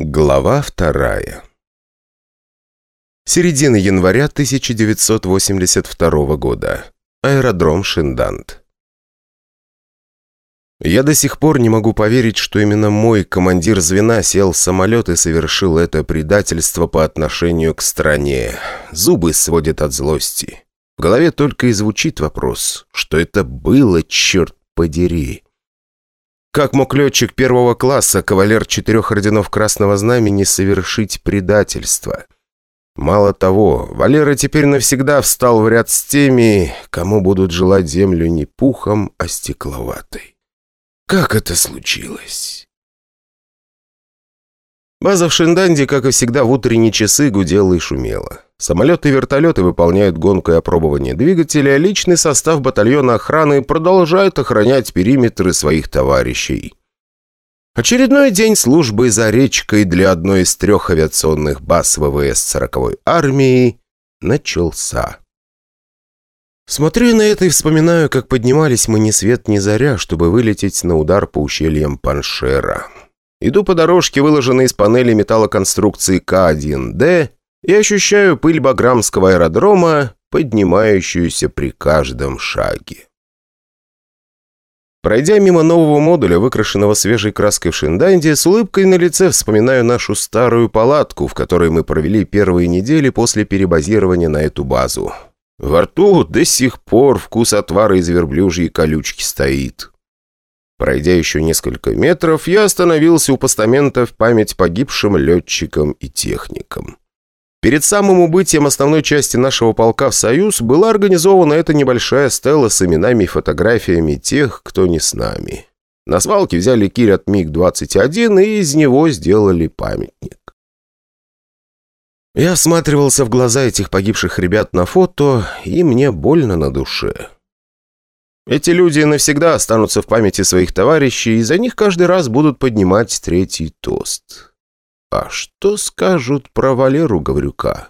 Глава вторая Середина января 1982 года. Аэродром Шиндант. Я до сих пор не могу поверить, что именно мой командир звена сел в самолет и совершил это предательство по отношению к стране. Зубы сводят от злости. В голове только и звучит вопрос, что это было, черт подери. Как мог летчик первого класса, кавалер четырех орденов Красного Знамени, совершить предательство? Мало того, Валера теперь навсегда встал в ряд с теми, кому будут желать землю не пухом, а стекловатой. Как это случилось? База в Шинданде, как и всегда, в утренние часы гудела и шумела. Самолеты и вертолеты выполняют гонку и опробование двигателя, а личный состав батальона охраны продолжает охранять периметры своих товарищей. Очередной день службы за речкой для одной из трех авиационных баз ВВС 40-й армии начался. Смотрю на это и вспоминаю, как поднимались мы ни свет ни заря, чтобы вылететь на удар по ущельям Паншера. Иду по дорожке, выложенной из панелей металлоконструкции К1Д, и ощущаю пыль Баграмского аэродрома, поднимающуюся при каждом шаге. Пройдя мимо нового модуля, выкрашенного свежей краской в Шинданде, с улыбкой на лице вспоминаю нашу старую палатку, в которой мы провели первые недели после перебазирования на эту базу. Во рту до сих пор вкус отвара из верблюжьей колючки стоит. Пройдя еще несколько метров, я остановился у постамента в память погибшим летчикам и техникам. Перед самым убытием основной части нашего полка в Союз была организована эта небольшая стела с именами и фотографиями тех, кто не с нами. На свалке взяли киль от МиГ-21 и из него сделали памятник. Я осматривался в глаза этих погибших ребят на фото, и мне больно на душе. Эти люди навсегда останутся в памяти своих товарищей, и за них каждый раз будут поднимать третий тост. А что скажут про Валеру Гаврюка?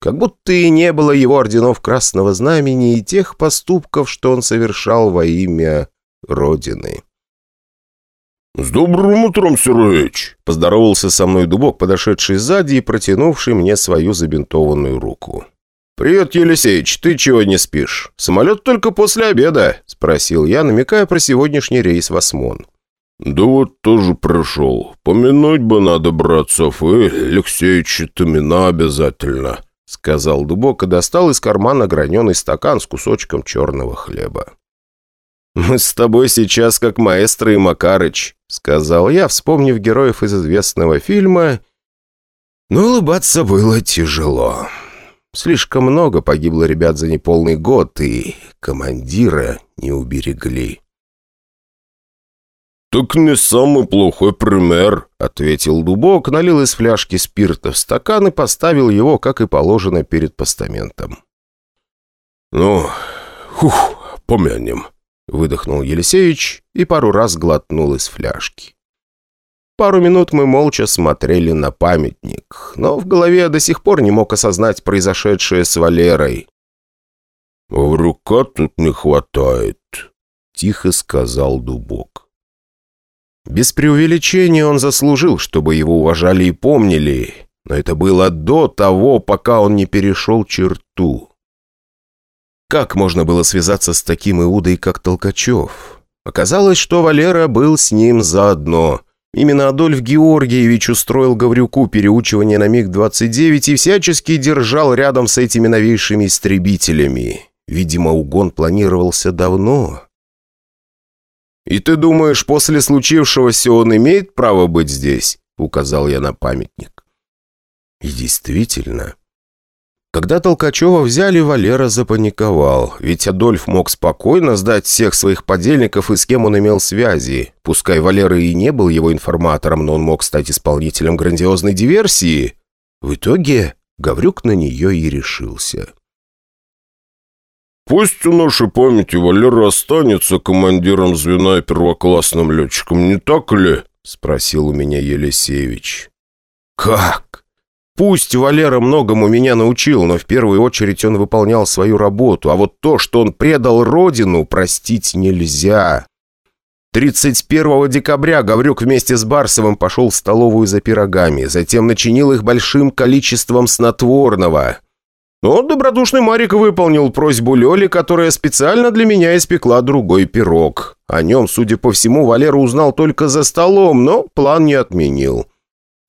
Как будто и не было его орденов Красного Знамени и тех поступков, что он совершал во имя Родины. «С добрым утром, Сергеич!» – поздоровался со мной Дубок, подошедший сзади и протянувший мне свою забинтованную руку. «Привет, Елисеич, ты чего не спишь? Самолет только после обеда», – спросил я, намекая про сегодняшний рейс в Осмон. «Да вот тоже пришел. Помянуть бы надо, братцев, и Алексеевича Томина обязательно», — сказал Дубок и достал из кармана граненый стакан с кусочком черного хлеба. «Мы с тобой сейчас как маэстро и Макарыч», — сказал я, вспомнив героев из известного фильма. Но улыбаться было тяжело. Слишком много погибло ребят за неполный год, и командира не уберегли. «Так не самый плохой пример», — ответил Дубок, налил из фляжки спирта в стакан и поставил его, как и положено, перед постаментом. «Ну, хух, помянем», — выдохнул Елисеевич и пару раз глотнул из фляжки. Пару минут мы молча смотрели на памятник, но в голове я до сих пор не мог осознать произошедшее с Валерой. «В рука тут не хватает», — тихо сказал Дубок. Без преувеличения он заслужил, чтобы его уважали и помнили, но это было до того, пока он не перешел черту. Как можно было связаться с таким Иудой, как Толкачев? Оказалось, что Валера был с ним заодно. Именно Адольф Георгиевич устроил Гаврюку переучивание на МиГ-29 и всячески держал рядом с этими новейшими истребителями. Видимо, угон планировался давно. «И ты думаешь, после случившегося он имеет право быть здесь?» — указал я на памятник. И действительно. Когда Толкачева взяли, Валера запаниковал, ведь Адольф мог спокойно сдать всех своих подельников и с кем он имел связи. Пускай Валера и не был его информатором, но он мог стать исполнителем грандиозной диверсии. В итоге Гаврюк на нее и решился. Пусть у нашей памяти Валера останется командиром звена и первоклассным летчиком, не так ли?» — спросил у меня Елисеевич. «Как? Пусть Валера многому меня научил, но в первую очередь он выполнял свою работу, а вот то, что он предал родину, простить нельзя. 31 декабря Гаврюк вместе с Барсовым пошел в столовую за пирогами, затем начинил их большим количеством снотворного. Но добродушный Марик выполнил просьбу Лёли, которая специально для меня испекла другой пирог. О нем, судя по всему, Валера узнал только за столом, но план не отменил.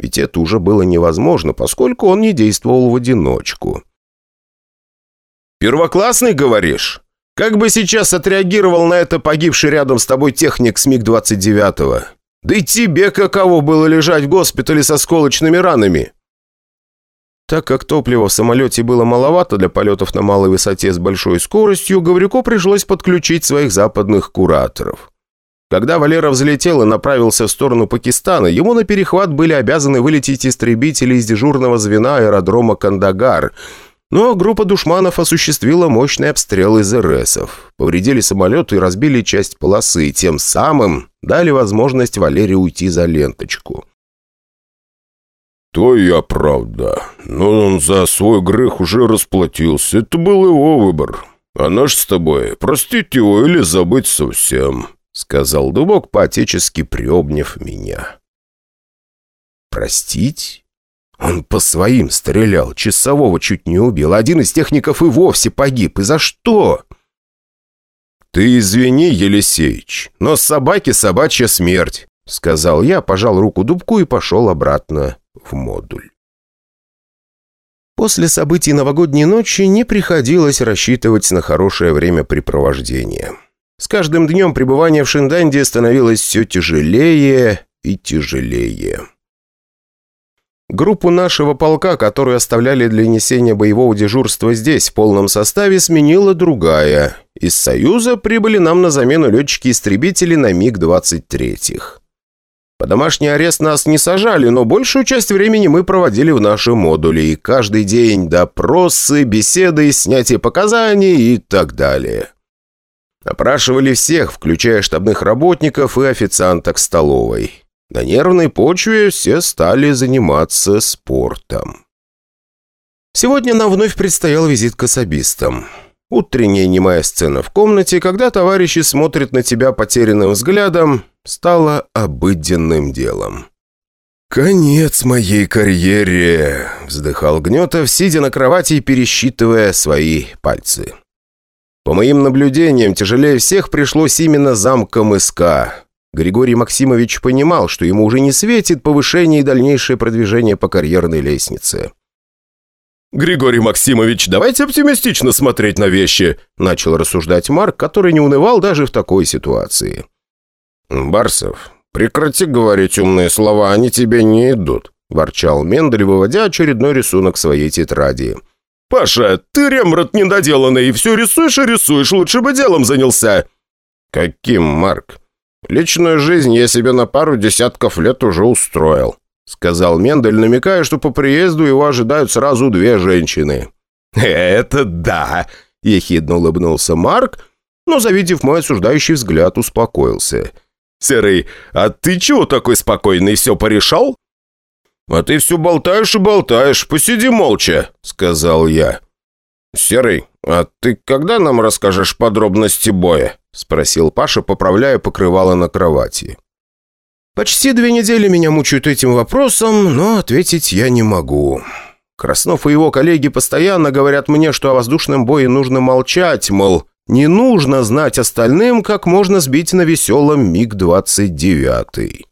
Ведь это уже было невозможно, поскольку он не действовал в одиночку. «Первоклассный, говоришь?» Как бы сейчас отреагировал на это погибший рядом с тобой техник с МиГ-29? Да и тебе каково было лежать в госпитале со сколочными ранами?» Так как топлива в самолете было маловато для полетов на малой высоте с большой скоростью, Гаврюку пришлось подключить своих западных кураторов. Когда Валера взлетел и направился в сторону Пакистана, ему на перехват были обязаны вылететь истребители из дежурного звена аэродрома Кандагар – но группа душманов осуществила мощный обстрел из РСов. Повредили самолет и разбили часть полосы, тем самым дали возможность Валерию уйти за ленточку. «То я правда. Но он за свой грех уже расплатился. Это был его выбор. А наш с тобой простить его или забыть совсем», — сказал Дубок, поотечески приобняв меня. «Простить?» Он по своим стрелял, часового чуть не убил. Один из техников и вовсе погиб. И за что? «Ты извини, Елисеич, но собаке собачья смерть», — сказал я, пожал руку Дубку и пошел обратно в модуль. После событий новогодней ночи не приходилось рассчитывать на хорошее времяпрепровождение. С каждым днем пребывание в Шинданде становилось все тяжелее и тяжелее. Группу нашего полка, которую оставляли для несения боевого дежурства здесь, в полном составе, сменила другая. Из «Союза» прибыли нам на замену летчики-истребители на МиГ-23. По домашний арест нас не сажали, но большую часть времени мы проводили в нашем модуле, и каждый день допросы, беседы, снятие показаний и так далее. Опрашивали всех, включая штабных работников и официанток столовой. На нервной почве все стали заниматься спортом. Сегодня нам вновь предстоял визит к особистам. Утренняя немая сцена в комнате, когда товарищи смотрят на тебя потерянным взглядом, стала обыденным делом. «Конец моей карьере!» – вздыхал Гнетов, сидя на кровати и пересчитывая свои пальцы. По моим наблюдениям, тяжелее всех пришлось именно замком СК. Григорий Максимович понимал, что ему уже не светит повышение и дальнейшее продвижение по карьерной лестнице. «Григорий Максимович, давайте оптимистично смотреть на вещи», начал рассуждать Марк, который не унывал даже в такой ситуации. «Барсов, прекрати говорить умные слова, они тебе не идут», ворчал Мендель, выводя очередной рисунок своей тетради. «Паша, ты ремрот недоделанный, все рисуешь и рисуешь, лучше бы делом занялся». «Каким, Марк? «Личную жизнь я себе на пару десятков лет уже устроил», сказал Мендель, намекая, что по приезду его ожидают сразу две женщины. «Это да!» – ехидно улыбнулся Марк, но, завидев мой осуждающий взгляд, успокоился. «Серый, а ты чего такой спокойный, все порешал?» «А ты все болтаешь и болтаешь, посиди молча», — сказал я. «Серый, а ты когда нам расскажешь подробности боя?» — спросил Паша, поправляя покрывало на кровати. «Почти две недели меня мучают этим вопросом, но ответить я не могу. Краснов и его коллеги постоянно говорят мне, что о воздушном бое нужно молчать, мол, не нужно знать остальным, как можно сбить на веселом МиГ-29».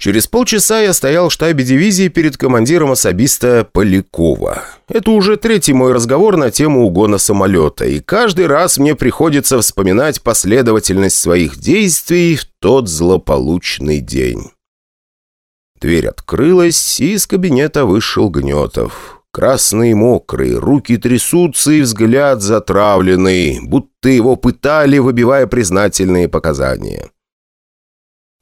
Через полчаса я стоял в штабе дивизии перед командиром особиста Полякова. Это уже третий мой разговор на тему угона самолета, и каждый раз мне приходится вспоминать последовательность своих действий в тот злополучный день. Дверь открылась, и из кабинета вышел Гнетов. Красный мокрый, руки трясутся и взгляд затравленный, будто его пытали, выбивая признательные показания.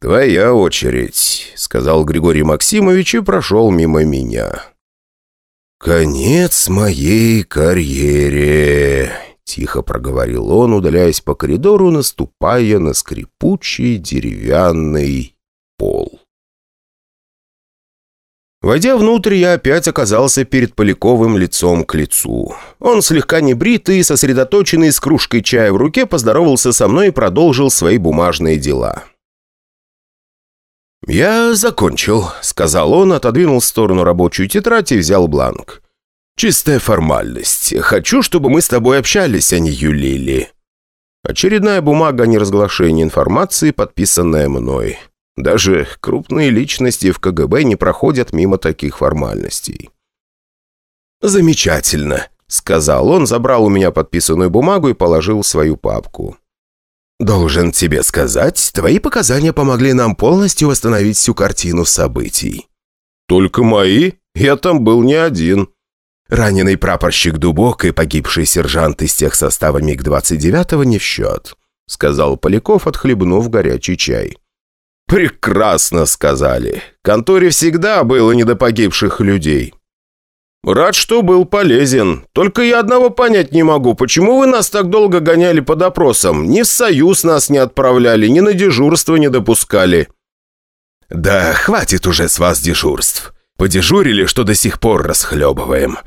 «Твоя очередь», — сказал Григорий Максимович и прошел мимо меня. «Конец моей карьере», — тихо проговорил он, удаляясь по коридору, наступая на скрипучий деревянный пол. Войдя внутрь, я опять оказался перед Поляковым лицом к лицу. Он слегка небритый, сосредоточенный, с кружкой чая в руке, поздоровался со мной и продолжил свои бумажные дела. «Я закончил», — сказал он, отодвинул в сторону рабочую тетрадь и взял бланк. «Чистая формальность. Хочу, чтобы мы с тобой общались, а не юлили». Очередная бумага о неразглашении информации, подписанная мной. Даже крупные личности в КГБ не проходят мимо таких формальностей. «Замечательно», — сказал он, забрал у меня подписанную бумагу и положил свою папку. «Должен тебе сказать, твои показания помогли нам полностью восстановить всю картину событий». «Только мои? Я там был не один». Раненый прапорщик Дубок и погибший сержант из тех состава МиГ-29 не в счет», — сказал Поляков, отхлебнув горячий чай. «Прекрасно сказали. Конторе всегда было не до погибших людей». «Рад, что был полезен. Только я одного понять не могу. Почему вы нас так долго гоняли по допросам? Ни в союз нас не отправляли, ни на дежурство не допускали». «Да хватит уже с вас дежурств. Подежурили, что до сих пор расхлебываем.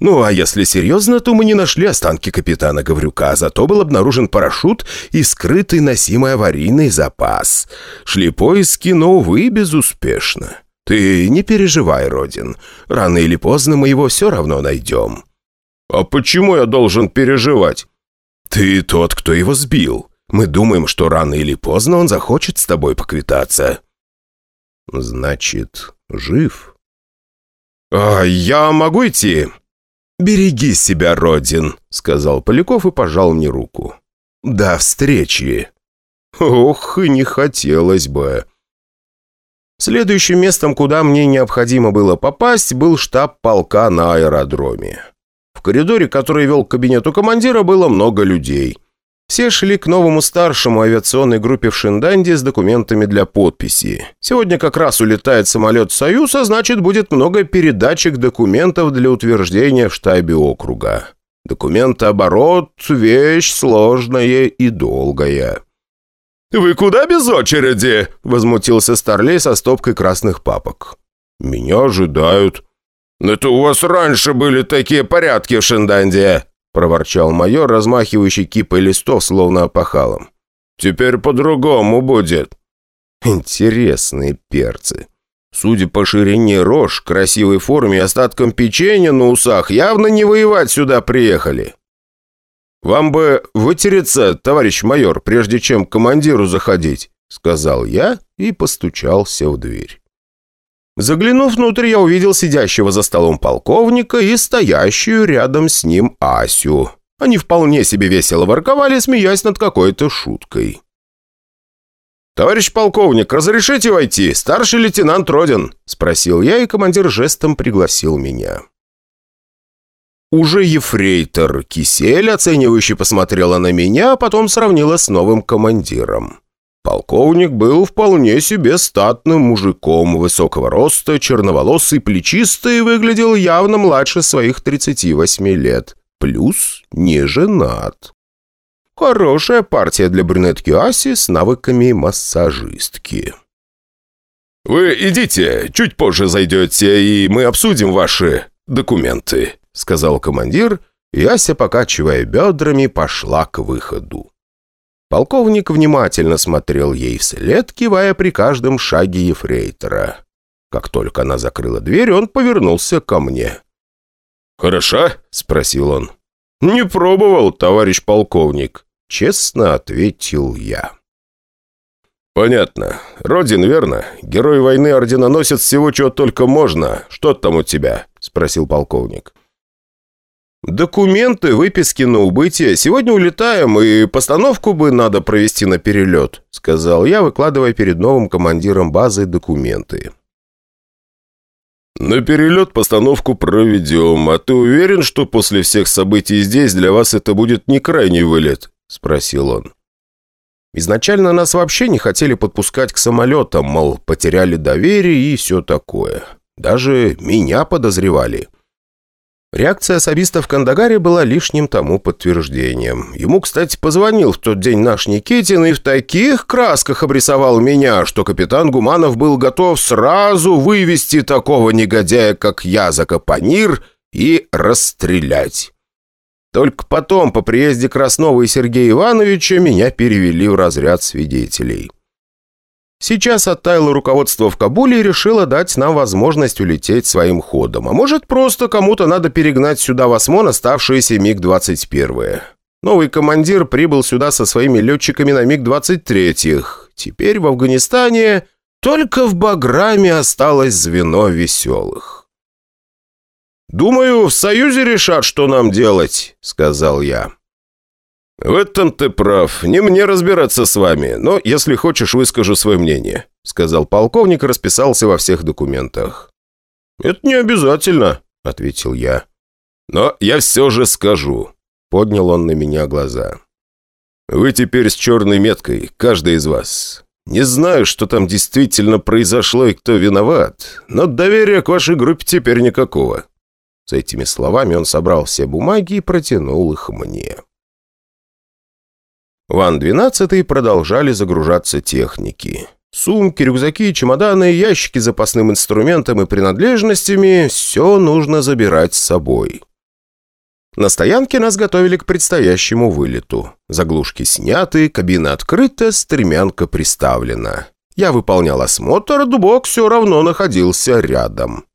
Ну, а если серьезно, то мы не нашли останки капитана Гаврюка, зато был обнаружен парашют и скрытый носимый аварийный запас. Шли поиски, но, увы, безуспешно. Ты не переживай, Родин. Рано или поздно мы его все равно найдем». «А почему я должен переживать?» «Ты тот, кто его сбил. Мы думаем, что рано или поздно он захочет с тобой поквитаться». «Значит, жив?» «А я могу идти?» «Береги себя, Родин», — сказал Поляков и пожал мне руку. «До встречи». «Ох, и не хотелось бы». Следующим местом, куда мне необходимо было попасть, был штаб полка на аэродроме. В коридоре, который вел к кабинету командира, было много людей. Все шли к новому старшему авиационной группе в Шинданде с документами для подписи. Сегодня как раз улетает самолет «Союз», а значит, будет много передачек документов для утверждения в штабе округа. Документооборот – вещь сложная и долгая. «Вы куда без очереди?» – возмутился Старлей со стопкой красных папок. «Меня ожидают». «Это у вас раньше были такие порядки в Шинданде», проворчал майор, размахивающий кипой листов, словно опахалом. «Теперь по-другому будет». Интересные перцы. Судя по ширине рож, красивой форме и остаткам печенья на усах, явно не воевать сюда приехали. «Вам бы вытереться, товарищ майор, прежде чем к командиру заходить», сказал я и постучался в дверь. Заглянув внутрь, я увидел сидящего за столом полковника и стоящую рядом с ним Асю. Они вполне себе весело ворковали, смеясь над какой-то шуткой. «Товарищ полковник, разрешите войти? Старший лейтенант Родин?» – спросил я, и командир жестом пригласил меня. Уже ефрейтор Кисель, оценивающе посмотрела на меня, а потом сравнила с новым командиром. Полковник был вполне себе статным мужиком высокого роста, черноволосый, плечистый выглядел явно младше своих 38 лет. Плюс не женат. Хорошая партия для брюнетки Аси с навыками массажистки. «Вы идите, чуть позже зайдете, и мы обсудим ваши документы», сказал командир, и Ася, покачивая бедрами, пошла к выходу. Полковник внимательно смотрел ей вслед, кивая при каждом шаге ефрейтора. Как только она закрыла дверь, он повернулся ко мне. «Хороша?» – спросил он. «Не пробовал, товарищ полковник», – честно ответил я. «Понятно. Родин, верно? Герой войны орденоносец всего, чего только можно. Что там у тебя?» – спросил полковник. «Документы, выписки на убытие. Сегодня улетаем, и постановку бы надо провести на перелет», сказал я, выкладывая перед новым командиром базы документы. «На перелет постановку проведем. А ты уверен, что после всех событий здесь для вас это будет не крайний вылет?» спросил он. Изначально нас вообще не хотели подпускать к самолетам, мол, потеряли доверие и все такое. Даже меня подозревали. Реакция особиста в Кандагаре была лишним тому подтверждением. Ему, кстати, позвонил в тот день наш Никитин и в таких красках обрисовал меня, что капитан Гуманов был готов сразу вывести такого негодяя, как я, за капонир и расстрелять. Только потом, по приезде Краснова и Сергея Ивановича, меня перевели в разряд свидетелей. Сейчас оттаяло руководство в Кабуле и решило дать нам возможность улететь своим ходом. А может, просто кому-то надо перегнать сюда в Осмон оставшиеся МиГ-21. Новый командир прибыл сюда со своими летчиками на МиГ-23. Теперь в Афганистане только в Баграме осталось звено веселых. «Думаю, в Союзе решат, что нам делать», — сказал я. «В этом ты прав. Не мне разбираться с вами, но, если хочешь, выскажу свое мнение», сказал полковник и расписался во всех документах. «Это не обязательно», — ответил я. «Но я все же скажу», — поднял он на меня глаза. «Вы теперь с черной меткой, каждый из вас. Не знаю, что там действительно произошло и кто виноват, но доверия к вашей группе теперь никакого». С этими словами он собрал все бумаги и протянул их мне. В Ан-12 продолжали загружаться техники. Сумки, рюкзаки, чемоданы, ящики с запасным инструментом и принадлежностями – все нужно забирать с собой. На стоянке нас готовили к предстоящему вылету. Заглушки сняты, кабина открыта, стремянка приставлена. Я выполнял осмотр, Дубок все равно находился рядом.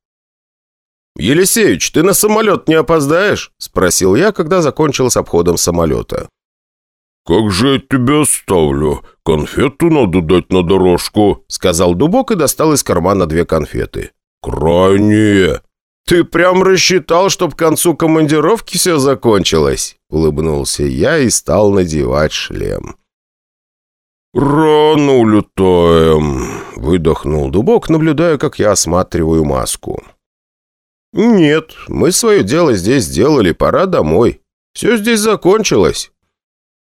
«Елисеевич, ты на самолет не опоздаешь?» – спросил я, когда закончил с обходом самолета. «Как же я тебя оставлю? Конфету надо дать на дорожку», — сказал Дубок и достал из кармана две конфеты. «Крайние». «Ты прям рассчитал, чтоб к концу командировки все закончилось?» — улыбнулся я и стал надевать шлем. «Рано улетаем», — выдохнул Дубок, наблюдая, как я осматриваю маску. «Нет, мы свое дело здесь сделали, пора домой. Все здесь закончилось».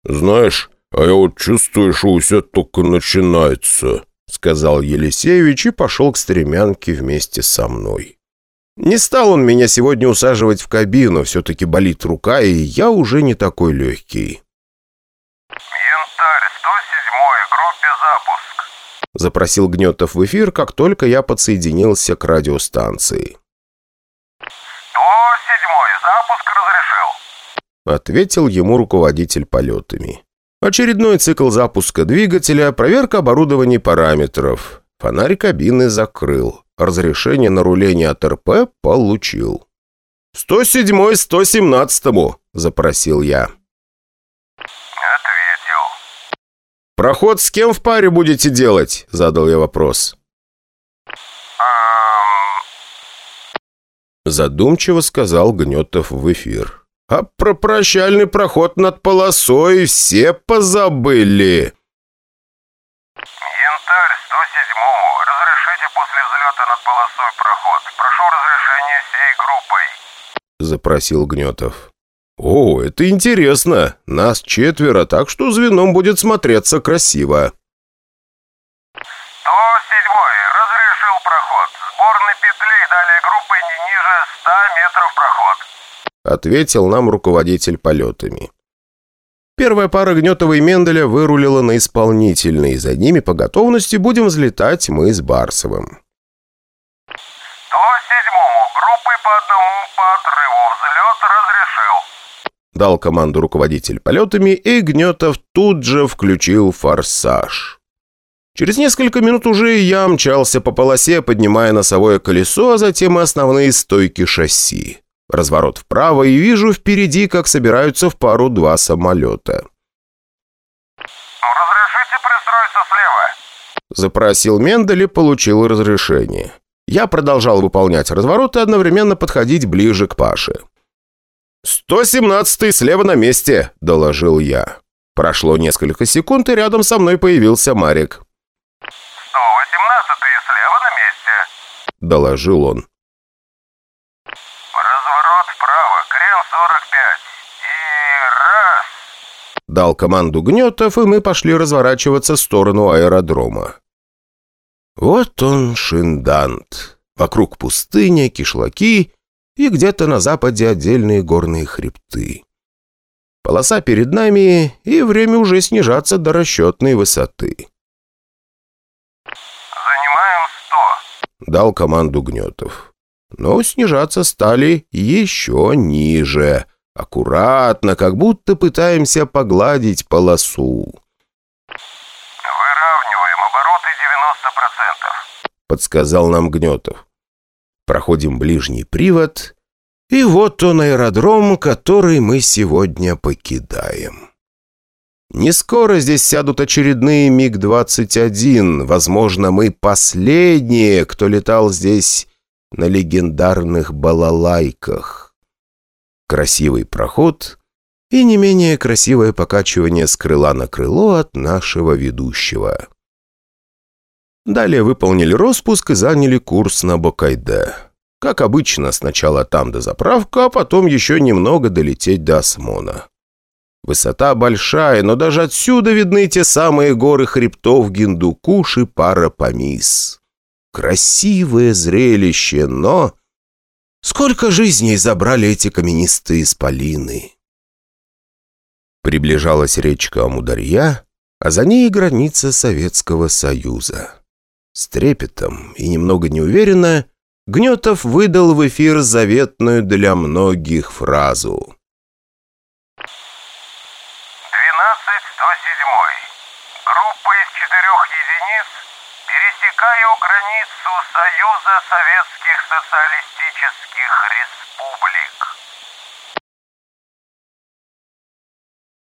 «Знаешь, а я вот чувствую, что у все только начинается», сказал Елисеевич и пошел к стремянке вместе со мной. Не стал он меня сегодня усаживать в кабину, все-таки болит рука, и я уже не такой легкий. «Янтарь, 107-й, группе запуск», запросил Гнетов в эфир, как только я подсоединился к радиостанции. «107-й, запуск разрешил» ответил ему руководитель полетами. Очередной цикл запуска двигателя, проверка оборудования параметров. Фонарь кабины закрыл. Разрешение на руление от РП получил. «107-й 117-му», — запросил я. «Ответил». «Проход с кем в паре будете делать?» — задал я вопрос. Задумчиво сказал Гнетов в эфир. А про прощальный проход над полосой все позабыли. Янтарь 107-му. Разрешите после взлета над полосой проход. Прошу разрешения всей группой. Запросил Гнетов. «О, это интересно. Нас четверо, так что звеном будет смотреться красиво». 107-й. Разрешил проход. Сборной петли далее группой не ниже 100 метров проход ответил нам руководитель полетами. Первая пара Гнетова и Менделя вырулила на исполнительный, и за ними по готовности будем взлетать мы с Барсовым. 107-му, группы по одному по отрыву, взлет разрешил. Дал команду руководитель полетами, и Гнетов тут же включил форсаж. Через несколько минут уже я мчался по полосе, поднимая носовое колесо, а затем и основные стойки шасси. Разворот вправо и вижу впереди, как собираются в пару два самолета. «Разрешите пристроиться слева?» Запросил Мендель и получил разрешение. Я продолжал выполнять разворот и одновременно подходить ближе к Паше. «117-й слева на месте», — доложил я. Прошло несколько секунд, и рядом со мной появился Марик. «118-й слева на месте», — доложил он. Дал команду Гнетов, и мы пошли разворачиваться в сторону аэродрома. Вот он, Шиндант. Вокруг пустыня, кишлаки и где-то на западе отдельные горные хребты. Полоса перед нами, и время уже снижаться до расчетной высоты. Занимаем 100. Дал команду Гнетов. Но снижаться стали еще ниже. Аккуратно, как будто пытаемся погладить полосу. Выравниваем обороты 90%. Подсказал нам Гнетов. Проходим ближний привод, и вот он аэродром, который мы сегодня покидаем. Не скоро здесь сядут очередные МиГ-21. Возможно, мы последние, кто летал здесь на легендарных балалайках. Красивый проход и не менее красивое покачивание с крыла на крыло от нашего ведущего. Далее выполнили распуск и заняли курс на Бокайде. Как обычно, сначала там до заправка, а потом еще немного долететь до Осмона. Высота большая, но даже отсюда видны те самые горы хребтов Гиндукуш и Парапамис. Красивое зрелище, но... Сколько жизней забрали эти каменистые исполины? Приближалась речка Амударья, а за ней граница Советского Союза. С трепетом и немного неуверенно Гнетов выдал в эфир заветную для многих фразу. 12-107. Группа из четырех единиц пересекаю границу Союза Советских Социалистических таких республик.